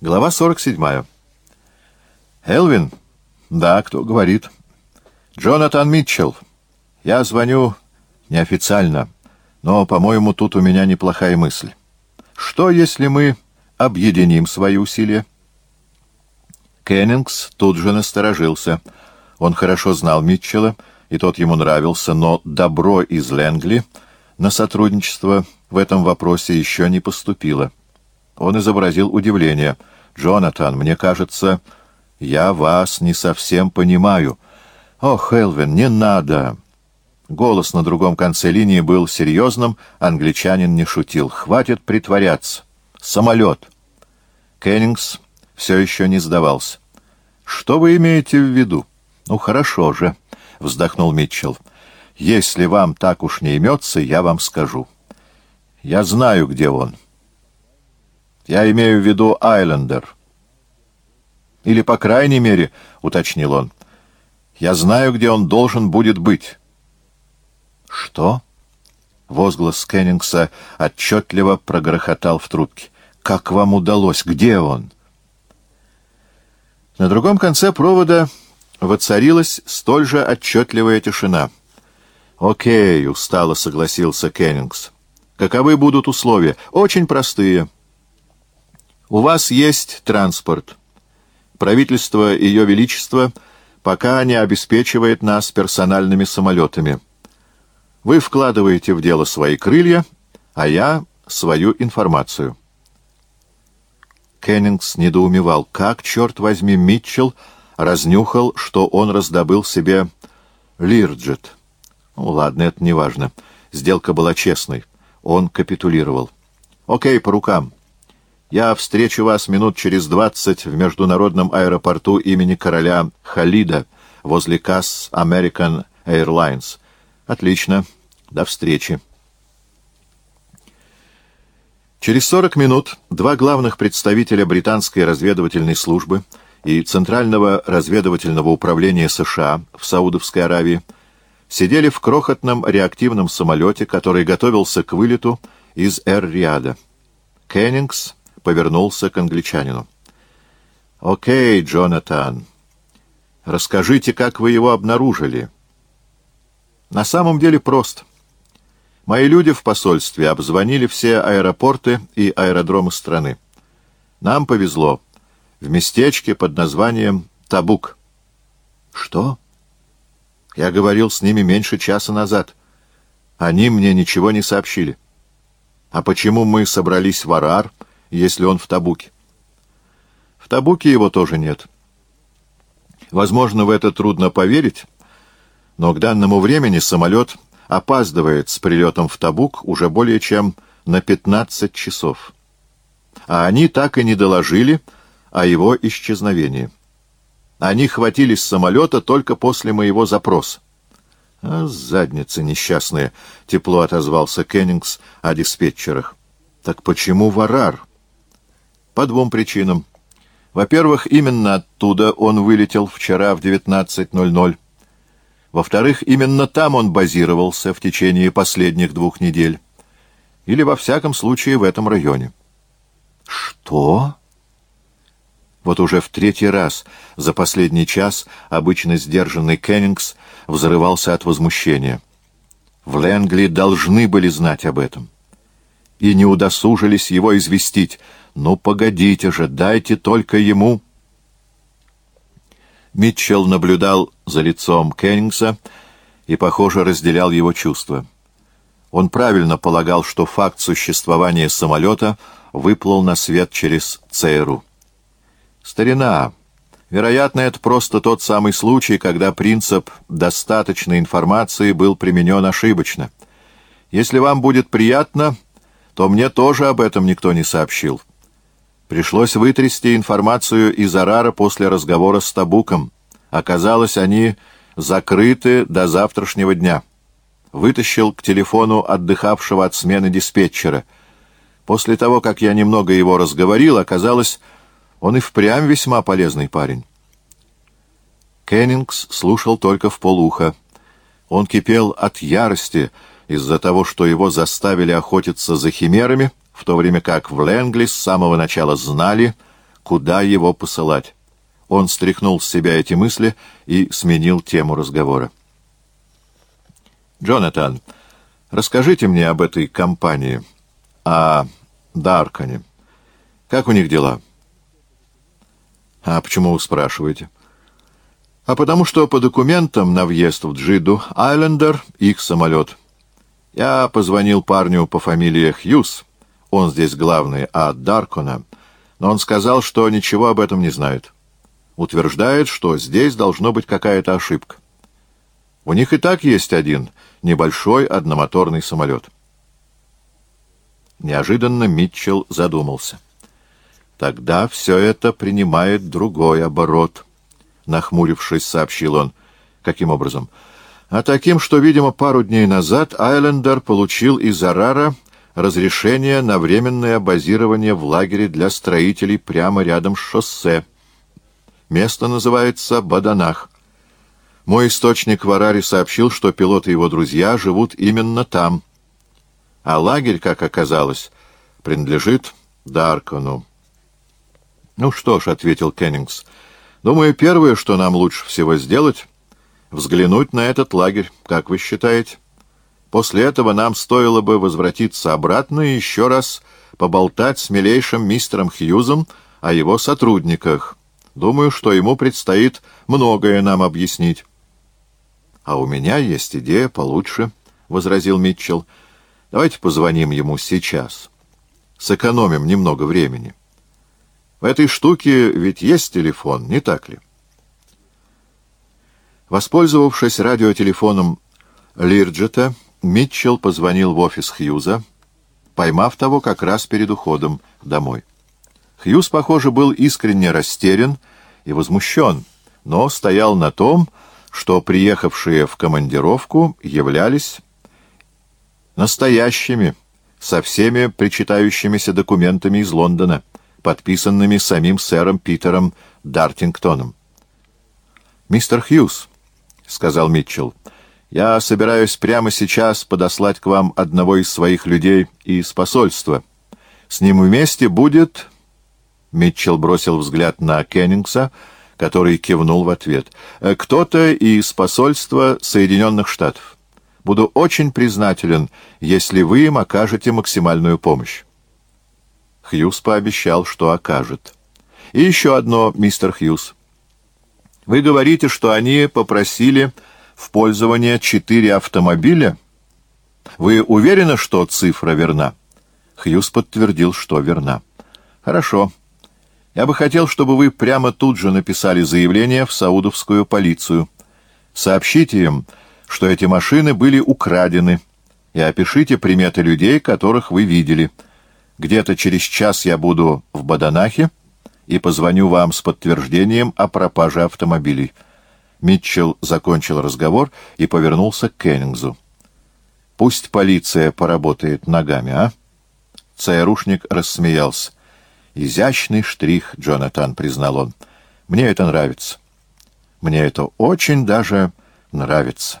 Глава 47. Элвин? Да, кто говорит? Джонатан Митчелл. Я звоню неофициально, но, по-моему, тут у меня неплохая мысль. Что, если мы объединим свои усилия? Кеннингс тут же насторожился. Он хорошо знал Митчелла, и тот ему нравился, но добро из Лэнгли на сотрудничество в этом вопросе еще не поступило. Он изобразил удивление — «Джонатан, мне кажется, я вас не совсем понимаю». «О, Хелвин, не надо!» Голос на другом конце линии был серьезным, англичанин не шутил. «Хватит притворяться! Самолет!» Кеннингс все еще не сдавался. «Что вы имеете в виду?» «Ну, хорошо же», — вздохнул Митчелл. «Если вам так уж не имется, я вам скажу. Я знаю, где он». Я имею в виду Айлендер. Или, по крайней мере, — уточнил он, — я знаю, где он должен будет быть. Что? Возглас Кеннингса отчетливо прогрохотал в трубке. Как вам удалось? Где он? На другом конце провода воцарилась столь же отчетливая тишина. «Окей», — устало согласился Кеннингс. «Каковы будут условия? Очень простые». У вас есть транспорт. Правительство Ее Величества пока не обеспечивает нас персональными самолетами. Вы вкладываете в дело свои крылья, а я — свою информацию. Кеннингс недоумевал, как, черт возьми, Митчелл разнюхал, что он раздобыл себе Лирджет. Ну, ладно, это не важно. Сделка была честной. Он капитулировал. «Окей, по рукам». Я встречу вас минут через двадцать в международном аэропорту имени короля Халида возле касс American Airlines. Отлично. До встречи. Через сорок минут два главных представителя британской разведывательной службы и Центрального разведывательного управления США в Саудовской Аравии сидели в крохотном реактивном самолете, который готовился к вылету из Эр-Риада. Кеннингс повернулся к англичанину. «Окей, Джонатан, расскажите, как вы его обнаружили?» «На самом деле просто. Мои люди в посольстве обзвонили все аэропорты и аэродромы страны. Нам повезло. В местечке под названием Табук». «Что?» «Я говорил с ними меньше часа назад. Они мне ничего не сообщили. А почему мы собрались в Арар?» Если он в Табуке. В Табуке его тоже нет. Возможно, в это трудно поверить, но к данному времени самолет опаздывает с прилетом в Табук уже более чем на 15 часов. А они так и не доложили о его исчезновении. Они хватились самолета только после моего запроса. «А, задницы несчастные!» — тепло отозвался Кеннингс о диспетчерах. «Так почему Варар?» По двум причинам. Во-первых, именно оттуда он вылетел вчера в 19.00. Во-вторых, именно там он базировался в течение последних двух недель. Или, во всяком случае, в этом районе. Что? Вот уже в третий раз за последний час обычно сдержанный Кеннингс взрывался от возмущения. В Лэнгли должны были знать об этом. И не удосужились его известить — «Ну, погодите же, дайте только ему...» Митчелл наблюдал за лицом Кеннингса и, похоже, разделял его чувства. Он правильно полагал, что факт существования самолета выплыл на свет через ЦРУ. «Старина, вероятно, это просто тот самый случай, когда принцип достаточной информации был применен ошибочно. Если вам будет приятно, то мне тоже об этом никто не сообщил». Пришлось вытрясти информацию из Арара после разговора с Табуком. Оказалось, они закрыты до завтрашнего дня. Вытащил к телефону отдыхавшего от смены диспетчера. После того, как я немного его разговорил, оказалось, он и впрямь весьма полезный парень. Кеннингс слушал только в полуха. Он кипел от ярости из-за того, что его заставили охотиться за химерами — в то время как в Ленгли с самого начала знали, куда его посылать. Он стряхнул с себя эти мысли и сменил тему разговора. «Джонатан, расскажите мне об этой компании, о Даркане. Как у них дела?» «А почему вы спрашиваете?» «А потому что по документам на въезд в Джиду Айлендер — их самолет. Я позвонил парню по фамилии Хьюз, он здесь главный, а Даркона, но он сказал, что ничего об этом не знает. Утверждает, что здесь должно быть какая-то ошибка. У них и так есть один небольшой одномоторный самолет». Неожиданно Митчелл задумался. Тогда все это принимает другой оборот, — нахмурившись, сообщил он. Каким образом? А таким, что, видимо, пару дней назад Айлендер получил из Арара разрешение на временное базирование в лагере для строителей прямо рядом с шоссе. Место называется Баданах. Мой источник в Араре сообщил, что пилот и его друзья живут именно там. А лагерь, как оказалось, принадлежит Даркону. «Ну что ж», — ответил Кеннингс, — «думаю, первое, что нам лучше всего сделать, — взглянуть на этот лагерь, как вы считаете? После этого нам стоило бы возвратиться обратно и еще раз поболтать с милейшим мистером Хьюзом о его сотрудниках. Думаю, что ему предстоит многое нам объяснить». «А у меня есть идея получше», — возразил Митчелл. «Давайте позвоним ему сейчас. Сэкономим немного времени». В этой штуке ведь есть телефон, не так ли? Воспользовавшись радиотелефоном Лирджета, Митчелл позвонил в офис Хьюза, поймав того как раз перед уходом домой. Хьюз, похоже, был искренне растерян и возмущен, но стоял на том, что приехавшие в командировку являлись настоящими, со всеми причитающимися документами из Лондона — подписанными самим сэром Питером Дартингтоном. «Мистер Хьюз», — сказал Митчелл, — «я собираюсь прямо сейчас подослать к вам одного из своих людей из посольства. С ним вместе будет...» Митчелл бросил взгляд на Кеннингса, который кивнул в ответ. «Кто-то из посольства Соединенных Штатов. Буду очень признателен, если вы им окажете максимальную помощь». Хьюз пообещал, что окажет. И еще одно, мистер Хьюз. Вы говорите, что они попросили в пользование четыре автомобиля? Вы уверены, что цифра верна? Хьюз подтвердил, что верна. Хорошо. Я бы хотел, чтобы вы прямо тут же написали заявление в саудовскую полицию. Сообщите им, что эти машины были украдены, и опишите приметы людей, которых вы видели — где-то через час я буду в Баданахе и позвоню вам с подтверждением о пропаже автомобилей». Митчелл закончил разговор и повернулся к Кеннингзу. «Пусть полиция поработает ногами, а?» ЦРУшник рассмеялся. «Изящный штрих, Джонатан», — признал он. «Мне это нравится. Мне это очень даже нравится».